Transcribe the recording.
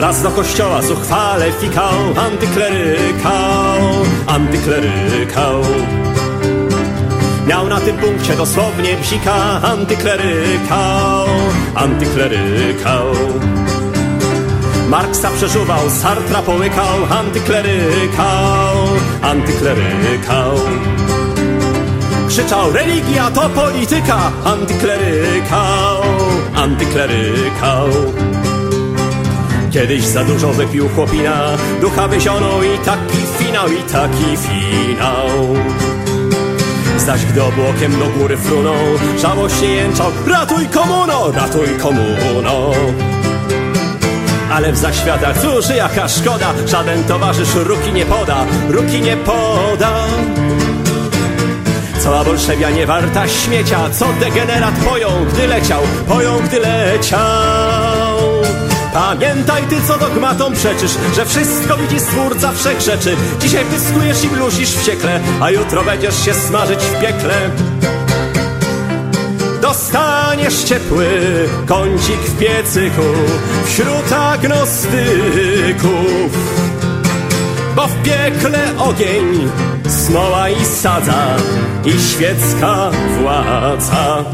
Raz do kościoła zuchwale fikał Antyklerykał, antyklerykał. Miał na tym punkcie dosłownie bzika Antyklerykał, antyklerykał. Marksa przeżuwał, Sartra połykał Antyklerykał, antyklerykał. Krzyczał religia to polityka Antyklerykał, antyklerykał Kiedyś za dużo wypił chłopina. Ducha wyzionął i taki finał, i taki finał. Zaś gdy obłokiem do góry frunął Żałośnie jęczał Ratuj komuno, ratuj komuno. Ale w zaświatach, cóż, jaka szkoda Żaden towarzysz ruki nie poda Ruki nie poda. Cała bolszewia nie warta śmiecia Co degenerat pojął, gdy leciał Pojął, gdy leciał Pamiętaj ty, co dogmatom przeczysz Że wszystko widzi stwórca wszechrzeczy Dzisiaj pyskujesz i blusisz wściekle A jutro będziesz się smażyć w piekle. Dostaniesz ciepły kącik w piecyku Wśród agnostyków. Bo w piekle ogień, smoła i sadza I świecka władza